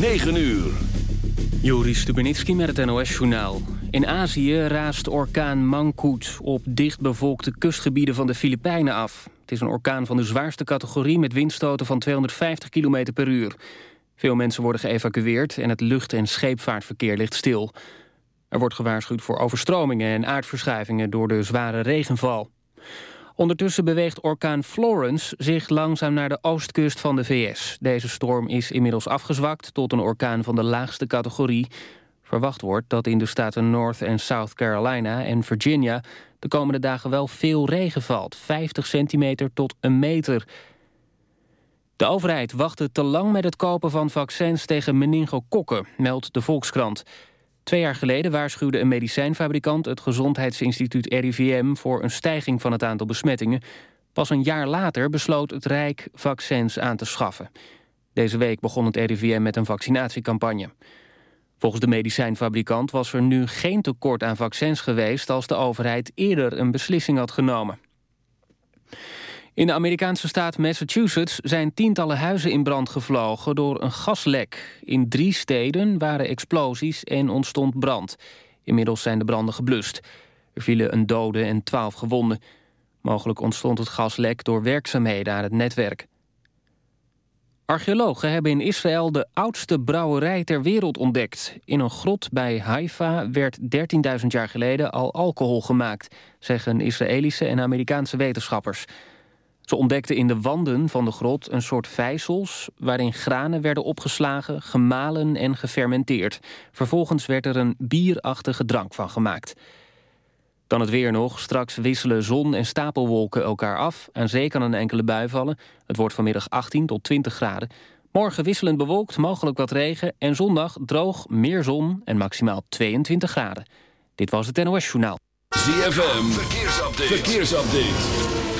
9 uur. Joris Stubenitski met het NOS-journaal. In Azië raast orkaan Mangkut op dichtbevolkte kustgebieden van de Filipijnen af. Het is een orkaan van de zwaarste categorie met windstoten van 250 km per uur. Veel mensen worden geëvacueerd en het lucht- en scheepvaartverkeer ligt stil. Er wordt gewaarschuwd voor overstromingen en aardverschuivingen door de zware regenval. Ondertussen beweegt orkaan Florence zich langzaam naar de oostkust van de VS. Deze storm is inmiddels afgezwakt tot een orkaan van de laagste categorie. Verwacht wordt dat in de staten North en South Carolina en Virginia... de komende dagen wel veel regen valt, 50 centimeter tot een meter. De overheid wachtte te lang met het kopen van vaccins tegen meningokokken, meldt de Volkskrant... Twee jaar geleden waarschuwde een medicijnfabrikant... het gezondheidsinstituut RIVM voor een stijging van het aantal besmettingen. Pas een jaar later besloot het Rijk vaccins aan te schaffen. Deze week begon het RIVM met een vaccinatiecampagne. Volgens de medicijnfabrikant was er nu geen tekort aan vaccins geweest... als de overheid eerder een beslissing had genomen. In de Amerikaanse staat Massachusetts zijn tientallen huizen in brand gevlogen door een gaslek. In drie steden waren explosies en ontstond brand. Inmiddels zijn de branden geblust. Er vielen een dode en twaalf gewonden. Mogelijk ontstond het gaslek door werkzaamheden aan het netwerk. Archeologen hebben in Israël de oudste brouwerij ter wereld ontdekt. In een grot bij Haifa werd 13.000 jaar geleden al alcohol gemaakt... zeggen Israëlische en Amerikaanse wetenschappers... Ze ontdekten in de wanden van de grot een soort vijzels... waarin granen werden opgeslagen, gemalen en gefermenteerd. Vervolgens werd er een bierachtige drank van gemaakt. Dan het weer nog. Straks wisselen zon en stapelwolken elkaar af. Aan zee kan een enkele bui vallen. Het wordt vanmiddag 18 tot 20 graden. Morgen wisselend bewolkt, mogelijk wat regen. En zondag droog, meer zon en maximaal 22 graden. Dit was het NOS Journaal. ZFM, verkeersupdate. verkeersupdate.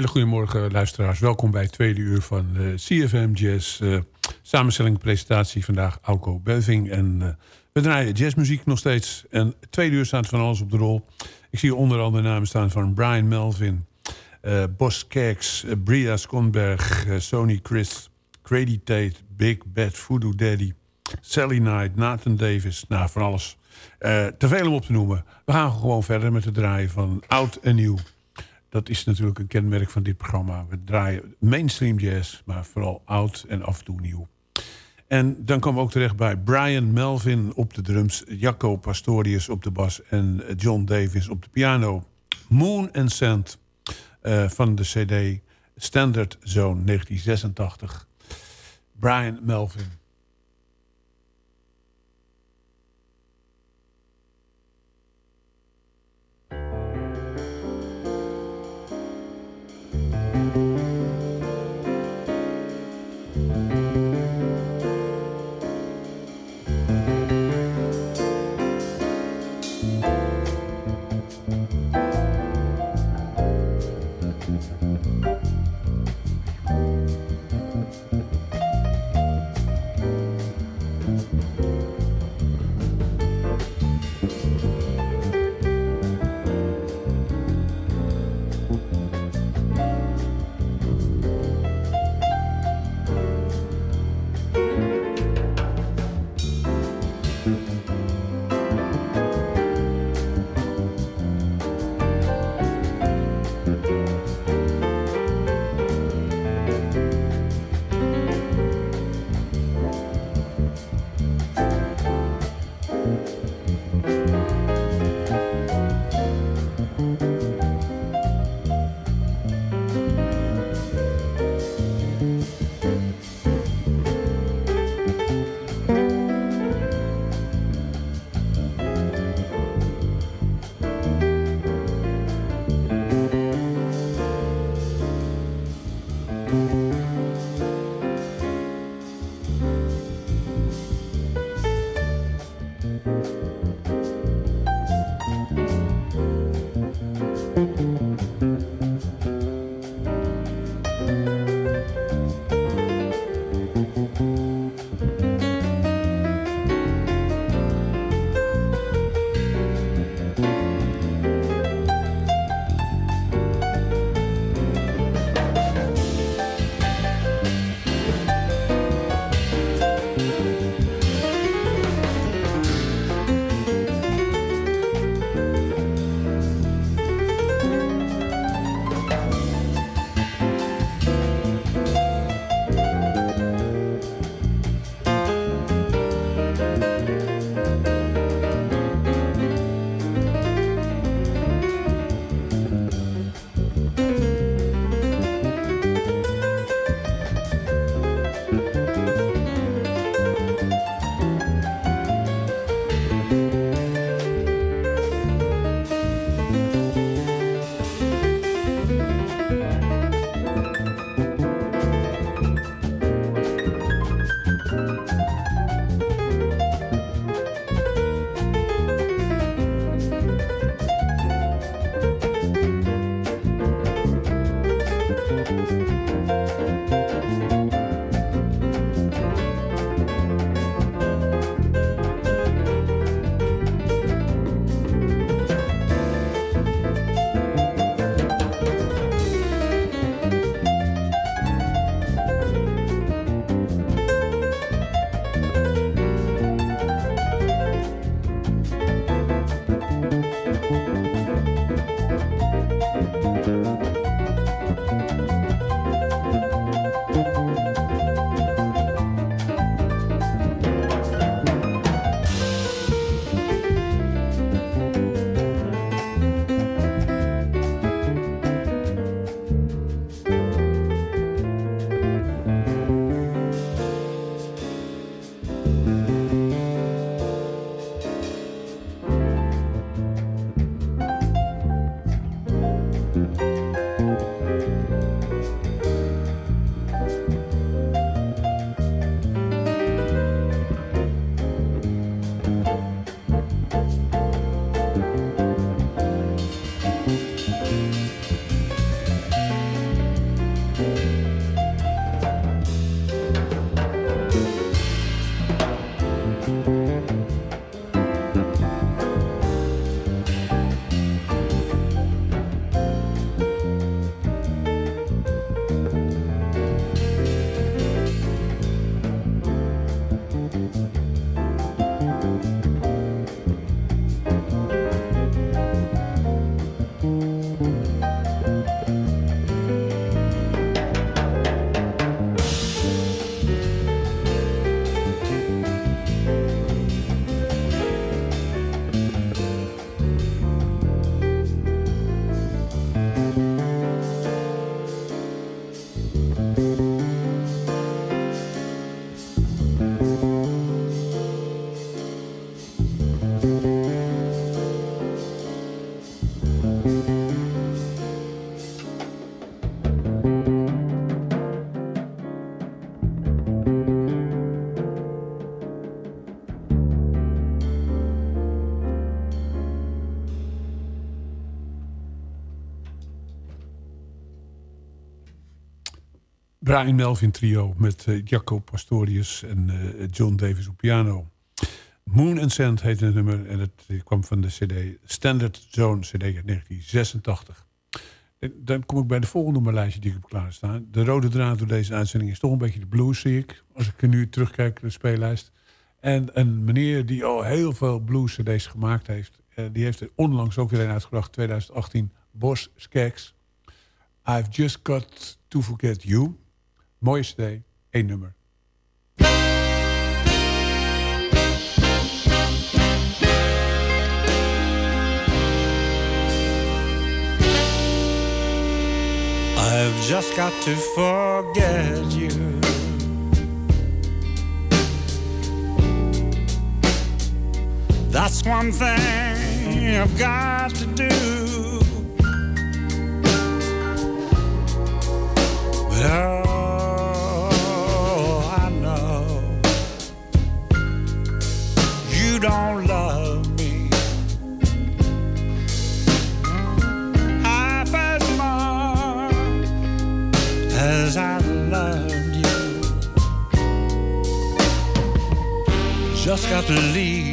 Hele goede morgen, luisteraars. Welkom bij het tweede uur van uh, CFM Jazz. Uh, samenstelling presentatie vandaag Auko Beuving. En uh, we draaien jazzmuziek nog steeds. En het tweede uur staat van alles op de rol. Ik zie onder andere namen staan van Brian Melvin... Bos Kerks, Bria Skonberg, Sony Chris... Grady Tate, Big Bad Voodoo Daddy... Sally Knight, Nathan Davis, nou van alles. te veel om op te noemen. We gaan gewoon verder met het draaien van oud en nieuw. Dat is natuurlijk een kenmerk van dit programma. We draaien mainstream jazz, maar vooral oud en af en toe nieuw. En dan komen we ook terecht bij Brian Melvin op de drums... Jacco Pastorius op de bas en John Davis op de piano. Moon and Sand uh, van de cd Standard Zone 1986. Brian Melvin. Brian Melvin trio met uh, Jaco Pastorius en uh, John Davis op piano. Moon and Sand heet het nummer en het kwam van de cd Standard Zone cd uit 1986. En dan kom ik bij de volgende nummerlijstje die ik heb klaarstaan. De rode draad door deze uitzending is toch een beetje de blues, zie ik. Als ik nu terugkijk naar de speellijst. En een meneer die al heel veel blues cd's gemaakt heeft. Die heeft er onlangs ook weer een uitgebracht, 2018. Bos Skeks. I've just got to forget you. Mooie cd, één nummer. I've just got to forget you. That's one thing I've got to do. But Just got to leave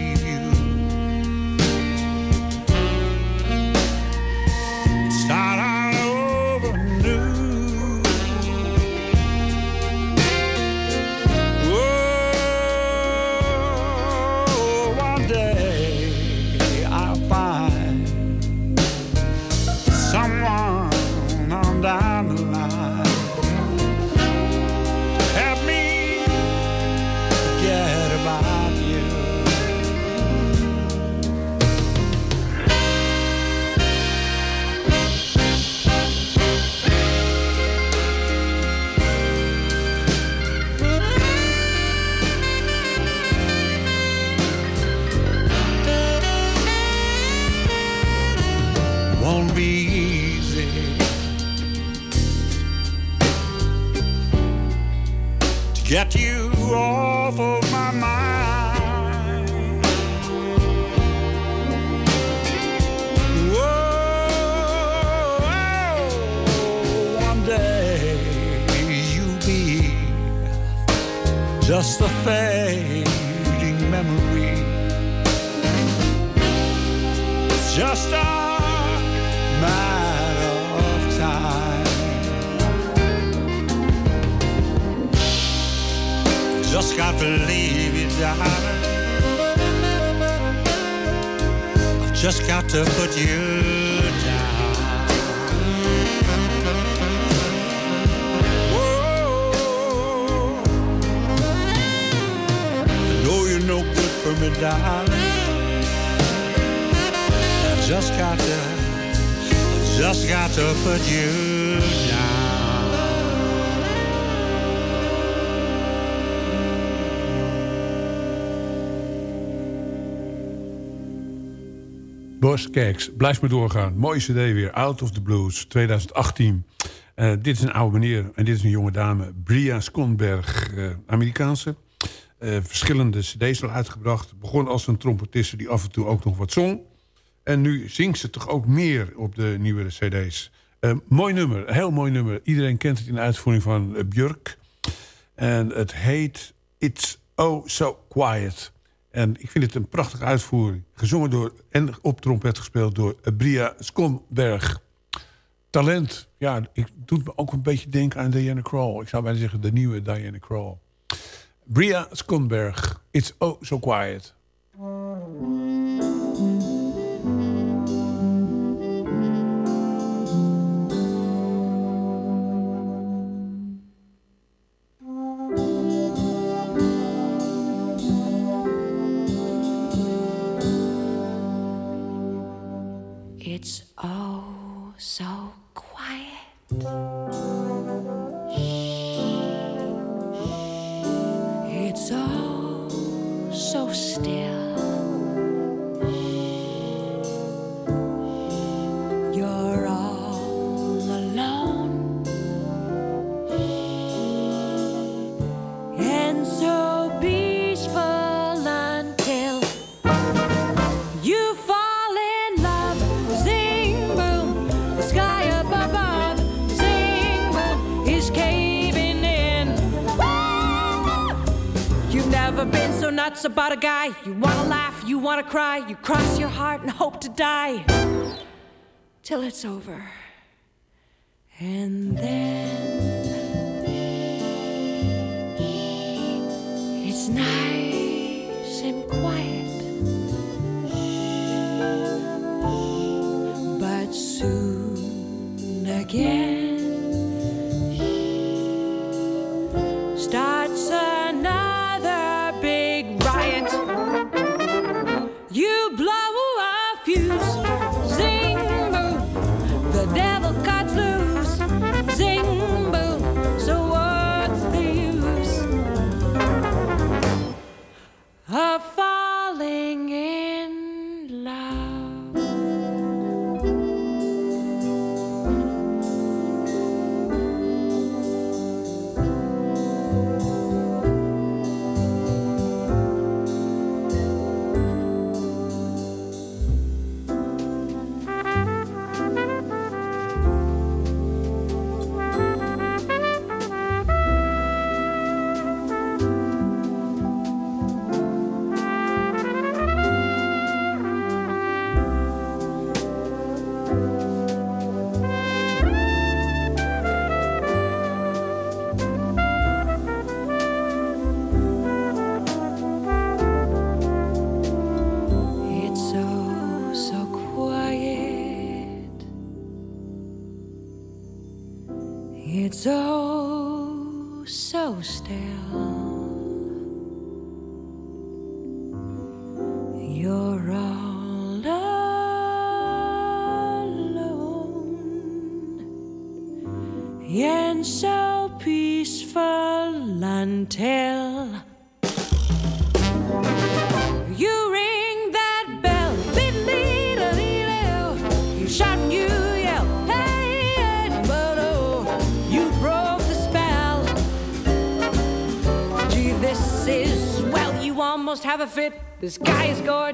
get you off of my mind. Whoa, one day you'll be just a fading memory. It's just a matter Just got to leave you, darling. I've just got to put you down. Whoa. I know you're no good for me, darling. I've just got to, I've just got to put you Bos Keks, blijf maar doorgaan. Mooie cd weer, Out of the Blues, 2018. Eh, dit is een oude meneer en dit is een jonge dame. Bria Skonberg, eh, Amerikaanse. Eh, verschillende cd's al uitgebracht. Begon als een trompetiste die af en toe ook nog wat zong. En nu zingt ze toch ook meer op de nieuwere cd's. Mooi nummer, heel mooi nummer. Iedereen kent het in de uitvoering van Björk. En het heet It's Oh So Quiet. En ik vind het een prachtige uitvoering. Gezongen door en op trompet gespeeld door Bria Skonberg. Talent, ja, ik doet me ook een beetje denken aan Diana Krall. Ik zou bijna zeggen de nieuwe Diana Krall. Bria Skonberg, It's Oh So Quiet. Oh so quiet. It's all so still. Cry, you cross your heart and hope to die till it's over.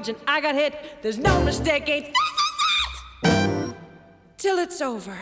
And I got hit. There's no mistaking. This is it! Till it's over.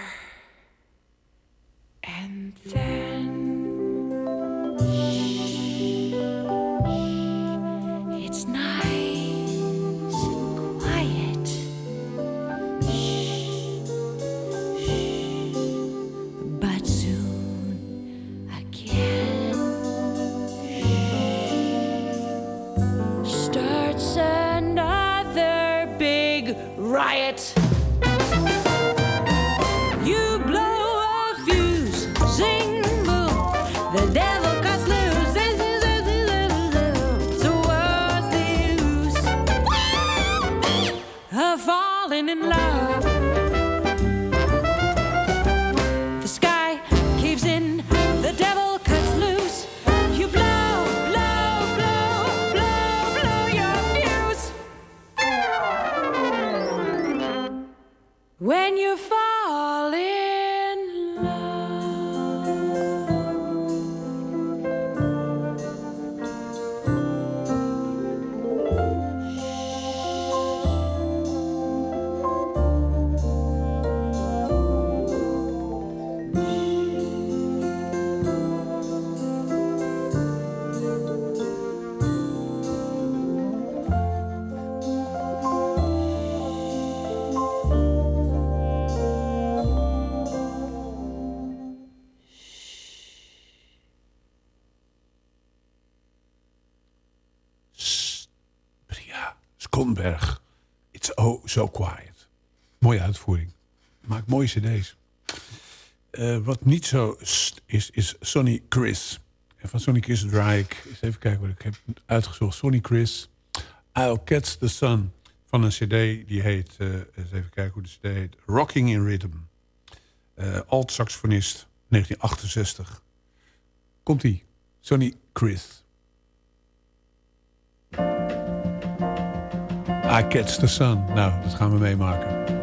So quiet. Mooie uitvoering. Maakt mooie cd's. Eh, wat niet zo is, is Sonny Chris. En van Sonny Chris draai ik... Eens even kijken wat ik heb uitgezocht. Sonny Chris. I'll Catch the Sun. Van een cd die heet... eh, eens even kijken hoe de cd heet. Rocking in Rhythm. Eh alt-saxofonist. 1968. Komt-ie. Sonny Chris. I Catch the Sun. Nou, dat gaan we meemaken.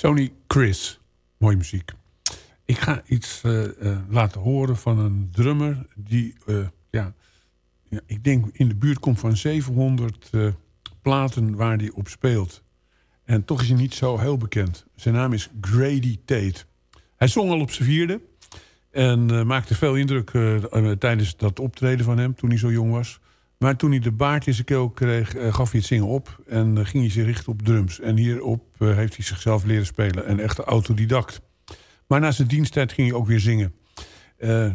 Sony Chris. Mooie muziek. Ik ga iets eh, eh, laten horen van een drummer die, eh, ja, ja, ik denk in de buurt komt van 700 eh, platen waar hij op speelt. En toch is hij niet zo heel bekend. Zijn naam is Grady Tate. Hij zong al op zijn vierde. En maakte veel indruk tijdens dat optreden van hem toen hij zo jong was. Maar toen hij de baard in zijn keel kreeg, eh, gaf hij het zingen op. En eh, ging hij zich richten op drums. En hierop eh, heeft hij zichzelf leren spelen. Een echte autodidact. Maar na zijn diensttijd ging hij ook weer zingen.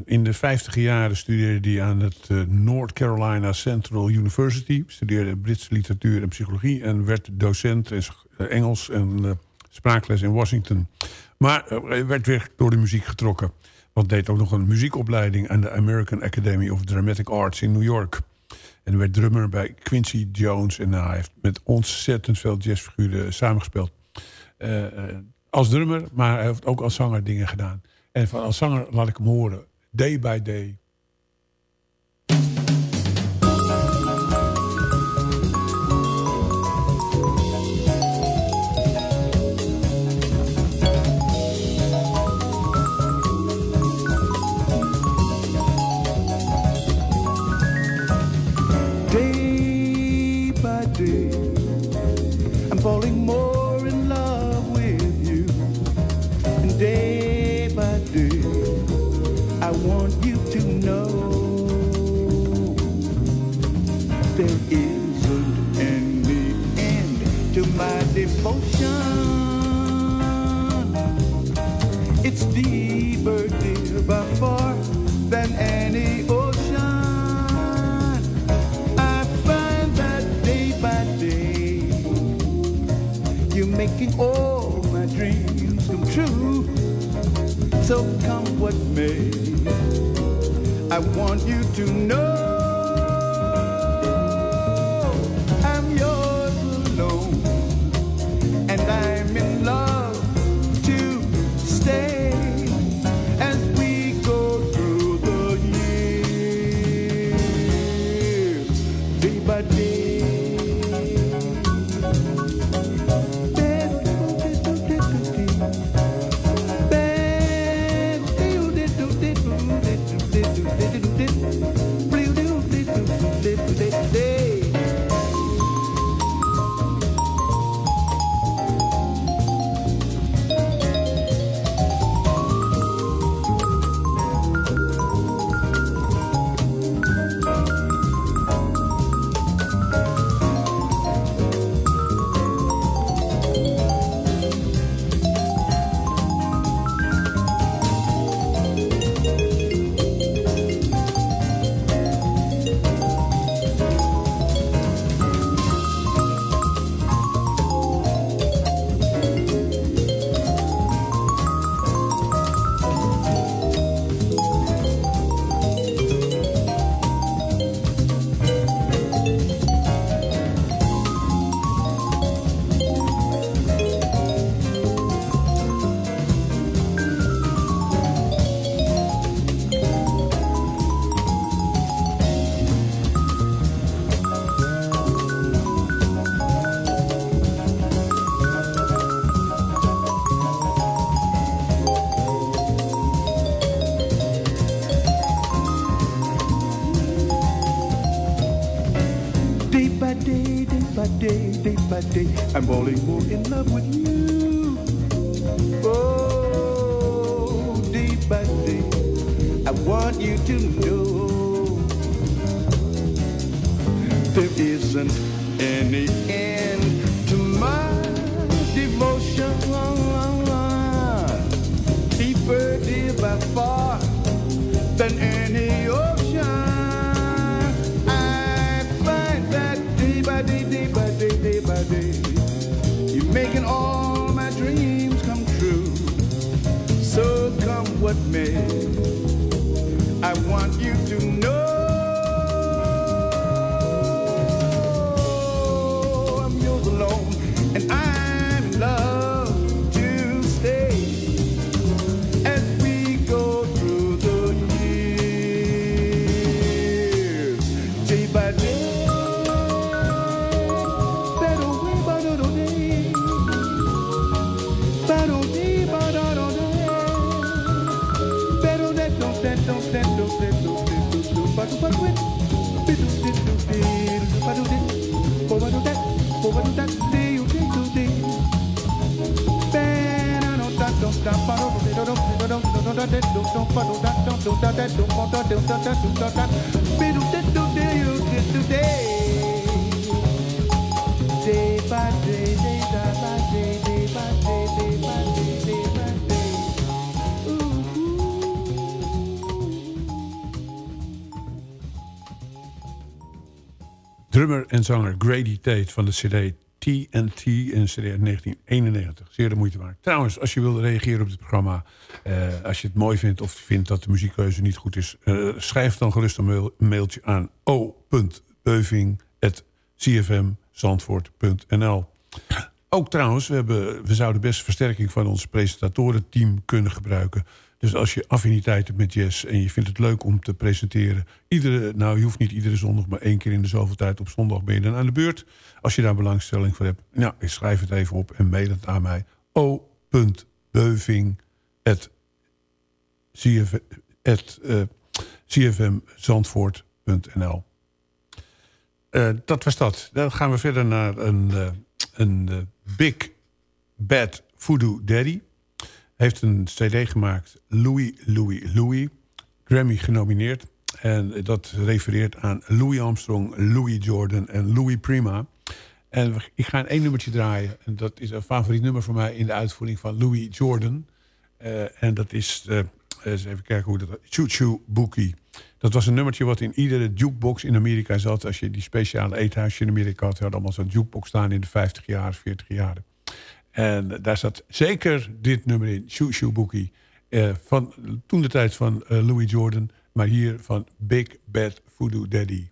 In de vijftiger jaren studeerde hij aan het North Carolina Central University. Studeerde Britse literatuur en psychologie. En werd docent in Engels en spraakles in Washington. Maar werd weer door de muziek getrokken. Want deed ook nog een muziekopleiding aan de American Academy of Dramatic Arts in New York. En werd drummer bij Quincy Jones. En hij heeft met ontzettend veel jazzfiguren samengespeeld. Eh, eh, als drummer, maar hij heeft ook als zanger dingen gedaan. En van als zanger laat ik hem horen. Day by. Day I want you to know I'm falling more in love with zanger Grady Tate van de CD TNT in CD uit 1991. Zeer de moeite waard. Trouwens, als je wil reageren op dit programma... eh, als je het mooi vindt of vindt dat de muziekkeuze niet goed is... eh, schrijf dan gerust een mailtje aan o.beuving.cfmzandvoort.nl Ook trouwens, we, hebben, we zouden best versterking van ons presentatorenteam kunnen gebruiken. Dus als je affiniteit hebt met jazz en je vindt het leuk om te presenteren... Iedere, nou, je hoeft niet iedere zondag, maar één keer in de zoveel tijd op zondag ben je dan aan de beurt. Als je daar belangstelling voor hebt, nou, ik schrijf het even op en mail het aan mij. o.beuving.cfmzandvoort.nl Eh, dat was dat. Dan gaan we verder naar een, eh, een eh, Big Bad Voodoo Daddy. Heeft een cd gemaakt, Louis, Louis, Louis. Grammy genomineerd. En dat refereert aan Louis Armstrong, Louis Jordan en Louis Prima. En ik ga één nummertje draaien. En dat is een favoriet nummer voor mij in de uitvoering van Louis Jordan. Eh, en dat is, eh, eens even kijken hoe dat... Choo Choo Bookie. Dat was een nummertje wat in iedere jukebox in Amerika zat. Als je die speciale eethuisje in Amerika had... had allemaal zo'n jukebox staan in de 50 jaar, 40 jaren. En daar zat zeker dit nummer in, Choo Choo Bookie. Eh, van toen de tijd van eh, Louis Jordan, maar hier van Big Bad Voodoo Daddy.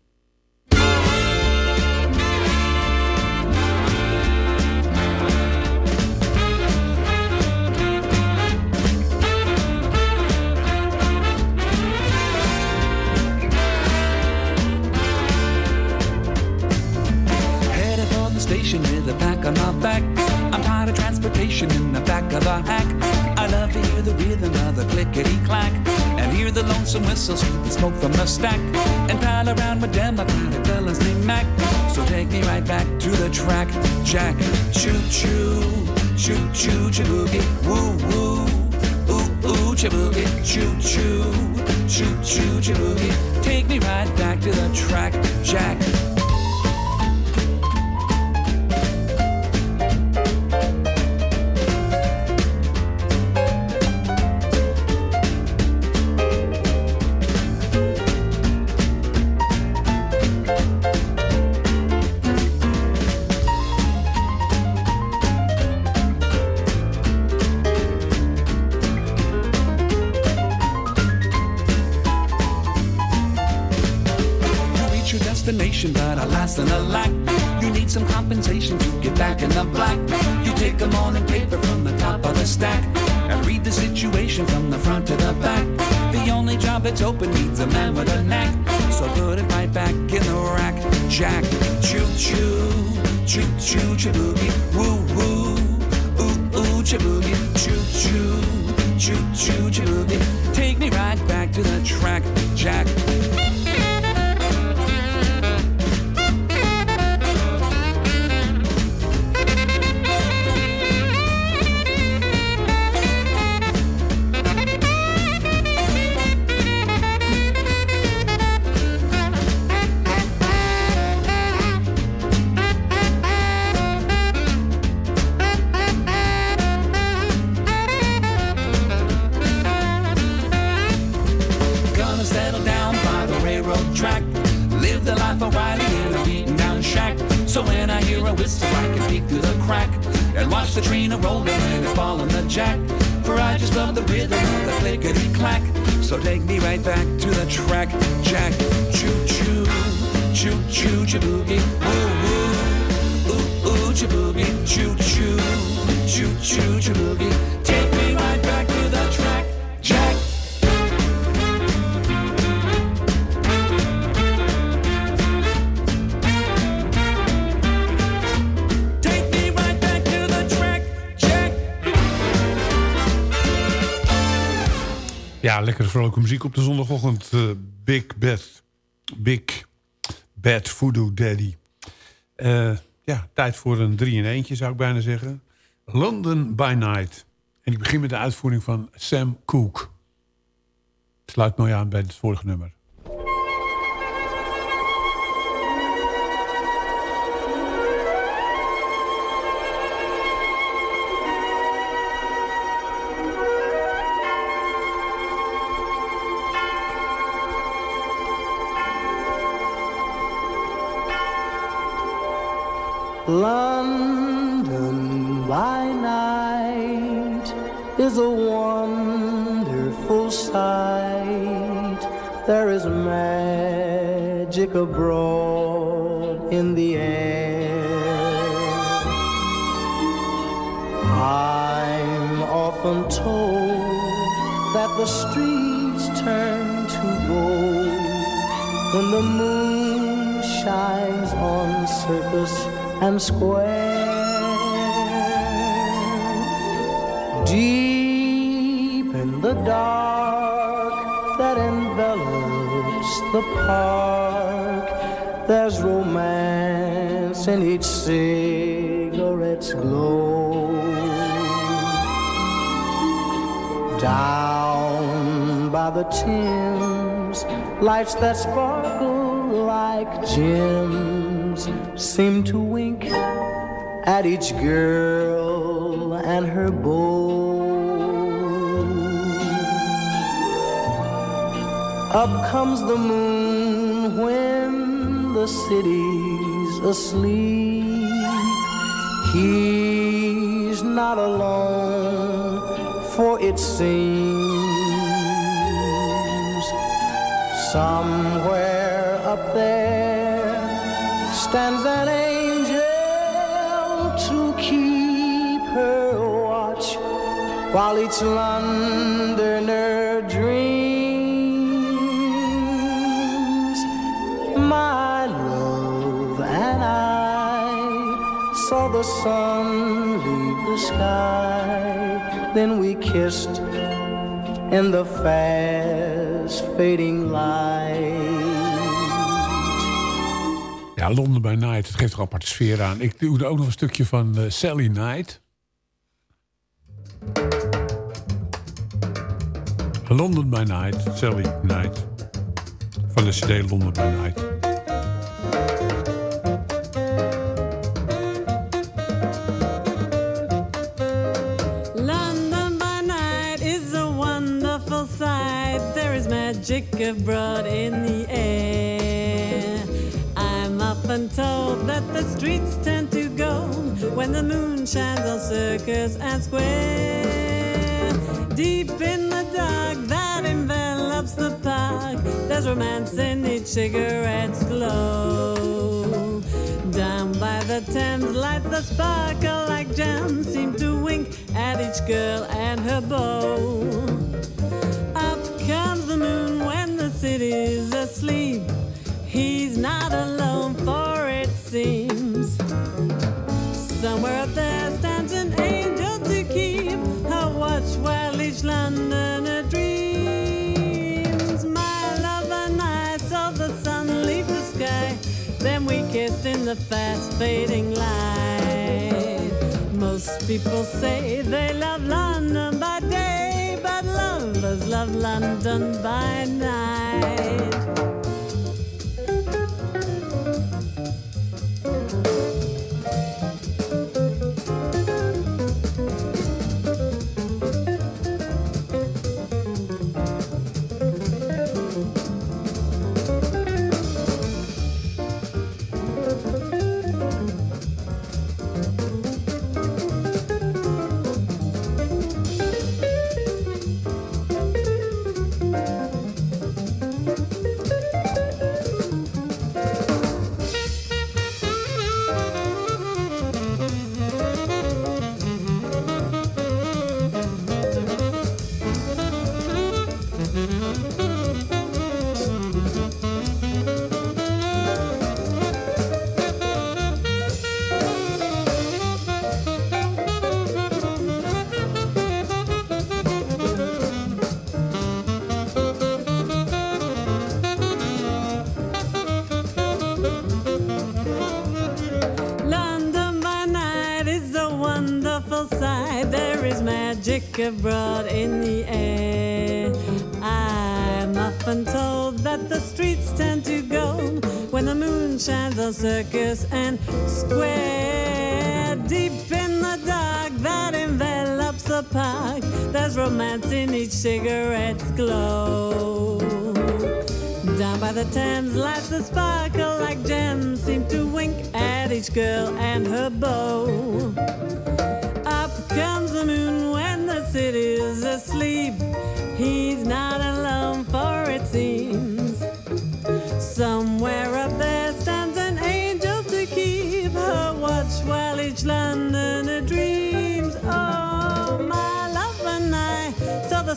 Station back. Transportation in the back of a hack. I love to hear the rhythm of the clickety clack and hear the lonesome whistle sweep the smoke from the stack and pal around with of fellas named Mac. So take me right back to the track, Jack. Choo choo, choo choo, chaboogie, woo woo, ooh ooh, chaboogie, choo choo, choo choo, chaboogie. Take me right back to the track, Jack. But alas and alack, you need some compensation to get back in the black. You take a morning paper from the top of the stack and read the situation from the front to the back. The only job that's open needs a man with a knack, so put it right back in the rack. Jack, choo choo, choo choo, chaboogie, woo woo, ooh ooh, chaboogie, choo choo, choo choo, chaboogie. Take me right back to the track, Jack. Ja, lekkere vrolijke muziek op de zondagochtend. eh, Big Bad. Big Bad Voodoo Daddy. Eh, ja, tijd voor een drie in eentje zou ik bijna zeggen. London by Night. En ik begin met de uitvoering van Sam Cooke. Sluit mooi aan bij het vorige nummer. London by night is a wonderful sight. There is magic abroad in the air. I'm often told that the streets turn to gold when the moon shines on the circus and square. Deep in the dark that envelops the park, there's romance in each cigarette's glow. Down by the Thames, lights that sparkle like gems seem to wink at each girl and her beau. Up comes the moon when the city's asleep. He's not alone, for it seems somewhere up there stands an angel to keep her watch while each Londoner dreams. My love and I saw the sun leave the sky, then we kissed in the fast fading light. Ja, London by Night. Het geeft er aparte sfeer aan. Ik doe ook nog een stukje van eh, Sally Night. London by Night. Sally Night. Van de CD London by Night. London by night is a wonderful sight. There is magic abroad in the told that the streets tend to gold when the moon shines on circus and square. Deep in the dark that envelops the park, there's romance in each cigarette's glow. Down by the Thames, lights that sparkle like gems seem to wink at each girl and her beau. Up comes the moon when the city's asleep. He's not alone, seems. Somewhere up there stands an angel to keep her watch while each Londoner dreams. My love and I saw the sun leave the sky. Then we kissed in the fast fading light. Most people say they love London by day, but lovers love London by night. Broad in the air. I'm often told that the streets tend to go when the moon shines on circus and square. Deep in the dark that envelops the park, there's romance in each cigarette's glow. Down by the Thames, lights that sparkle like gems seem to wink at each girl and her beau.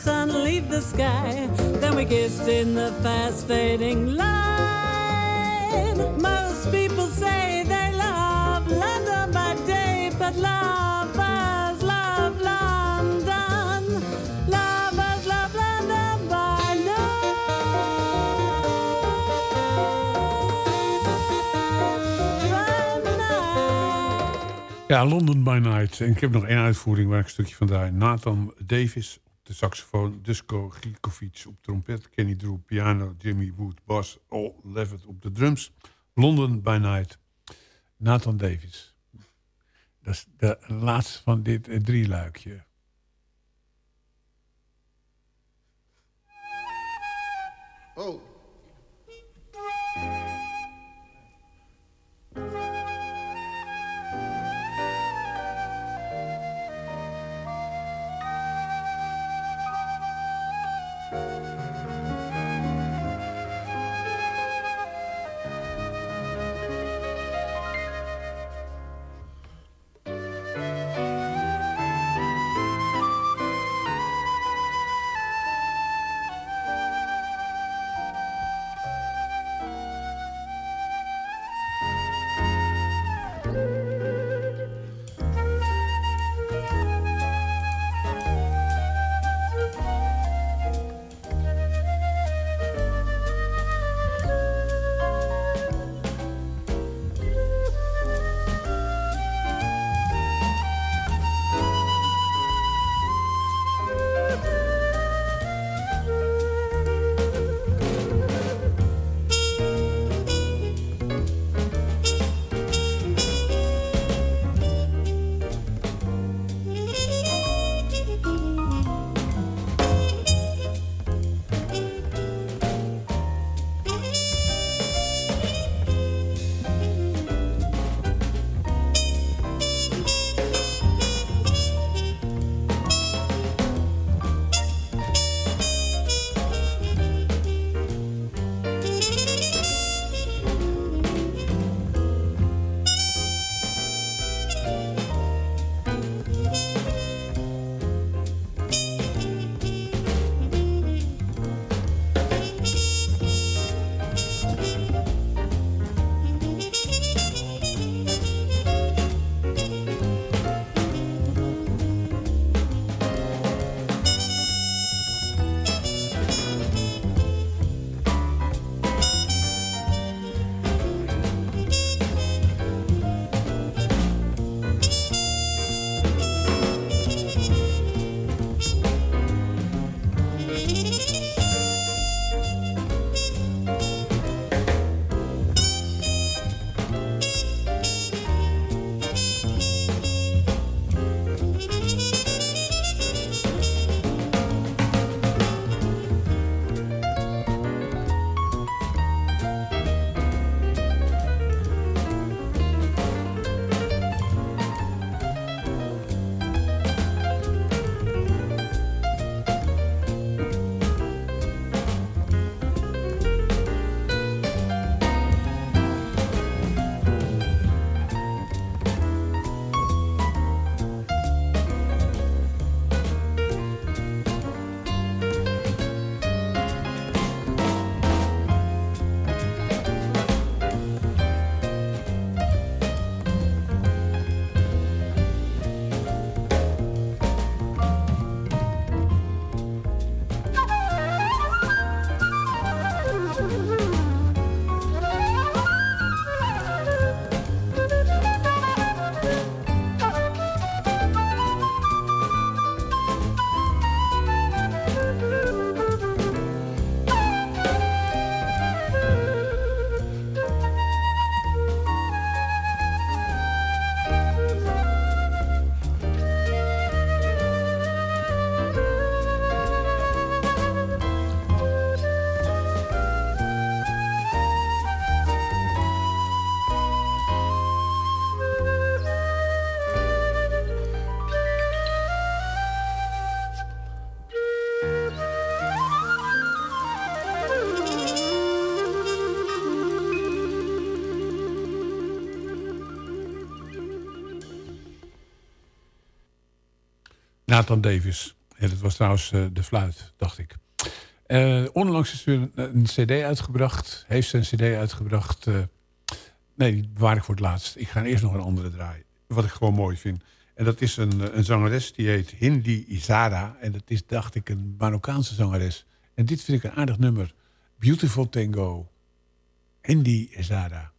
Sun leave the sky. Then we kissed in the fast fading light. Most people say they love London by day, but lovers love London. Lovers love London by night. Ja, London by Night. En ik heb nog één uitvoering waar ik een stukje van draai. Nathan Davis de saxofoon, Dusko Gikovic op trompet, Kenny Drew piano, Jimmy Wood bas, Al Levitt op de drums. London by Night. Nathan Davis. Dat is de laatste van dit eh, drieluikje. Oh. Nathan Davis. Ja, dat was trouwens eh, de fluit, dacht ik. Uh, onlangs is er een, cd uitgebracht. Heeft zijn cd uitgebracht. Eh, nee, waar ik voor het laatst. Ik ga eerst nog een andere draaien. Wat ik gewoon mooi vind. En dat is een, een zangeres die heet Hindi Izara. En dat is, dacht ik, een Marokkaanse zangeres. En dit vind ik een aardig nummer. Beautiful Tango. Hindi Izara.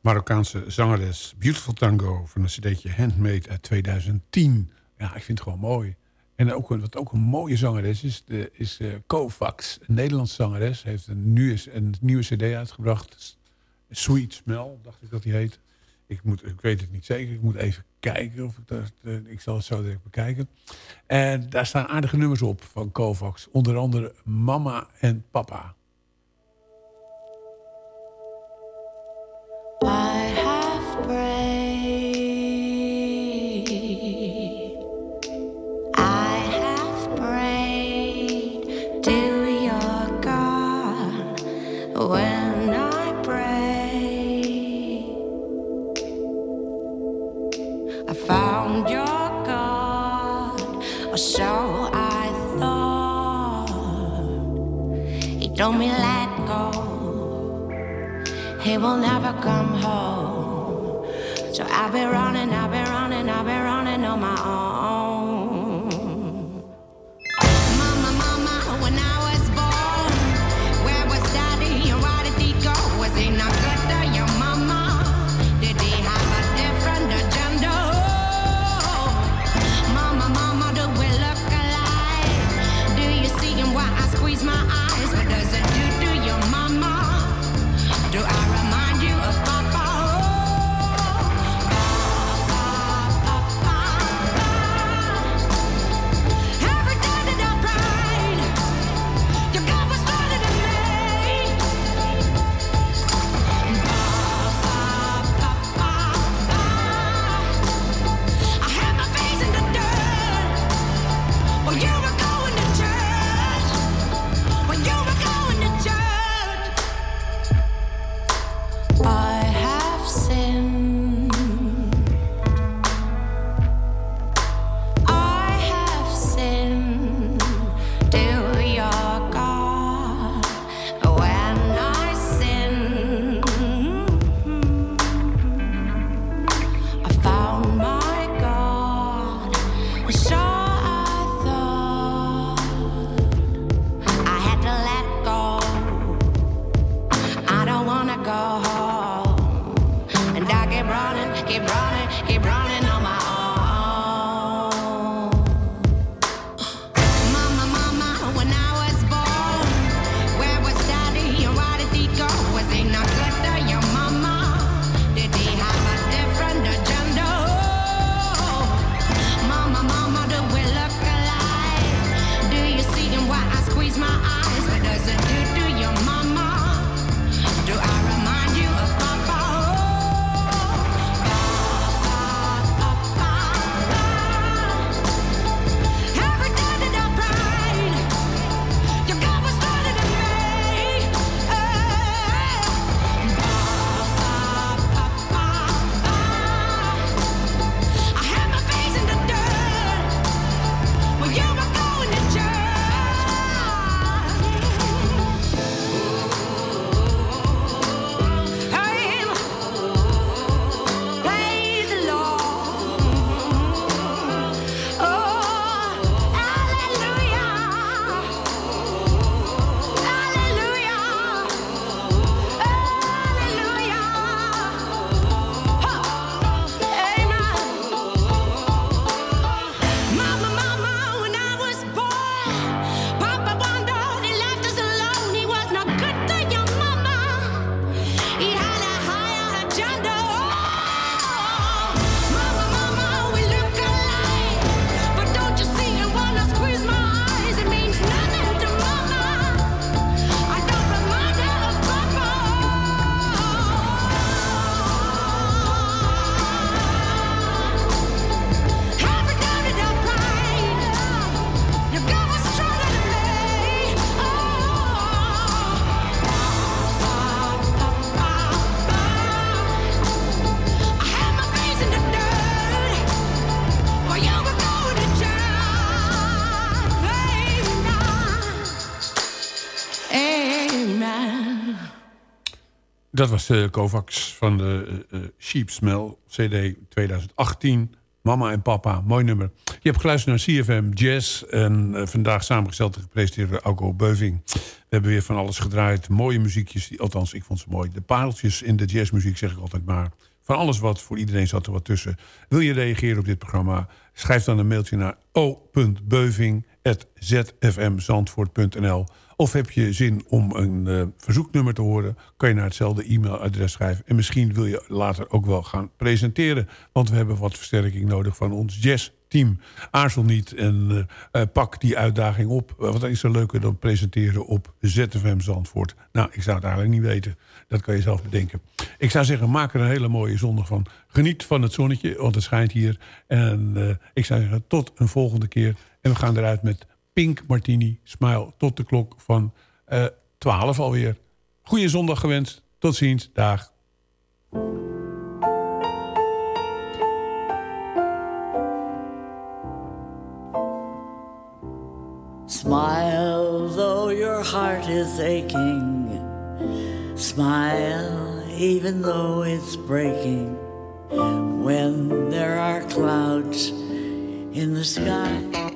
Marokkaanse zangeres. Beautiful Tango van een cd'tje Handmade uit 2010. Ja, ik vind het gewoon mooi. En ook, wat ook een mooie zangeres is, de, is uh, Kovacs. Een Nederlandse zangeres. Heeft een, nu een nieuwe cd uitgebracht. Sweet Smell, dacht ik dat die heet. Ik, moet, ik weet het niet zeker. Ik moet even kijken. Of ik, dat, eh, ik zal het zo direct bekijken. En daar staan aardige nummers op van Kovacs. Onder andere Mama en Papa. I will never come home. So I'll be running, Dat was de Kovacs van de eh, Sheep CD 2018. Mama en Papa, mooi nummer. Je hebt geluisterd naar CFM Jazz. En vandaag samengesteld en gepresenteerd door Alco Beuving. We hebben weer van alles gedraaid. Mooie muziekjes, die, althans ik vond ze mooi. De pareltjes in de jazzmuziek zeg ik altijd maar. van alles wat. Voor iedereen zat er wat tussen. Wil je reageren op dit programma? Schrijf dan een mailtje naar o.beuving.zfmzandvoort.nl Of heb je zin om een eh, verzoeknummer te horen... kan je naar hetzelfde e-mailadres schrijven. En misschien wil je later ook wel gaan presenteren. Want we hebben wat versterking nodig van ons jazzteam. Aarzel niet en eh, eh, pak die uitdaging op. Wat is er leuker dan presenteren op ZFM Zandvoort? Nou, ik zou het eigenlijk niet weten. Dat kan je zelf bedenken. Ik zou zeggen, maak er een hele mooie zondag van. Geniet van het zonnetje, want het schijnt hier. En ik zou zeggen, tot een volgende keer. En we gaan eruit met Pink Martini Smile. Tot de klok van uh, 12 alweer. Goeie zondag gewenst. Tot ziens. Dag. Smile though your heart is aching. Smile even though it's breaking. When there are clouds in the sky.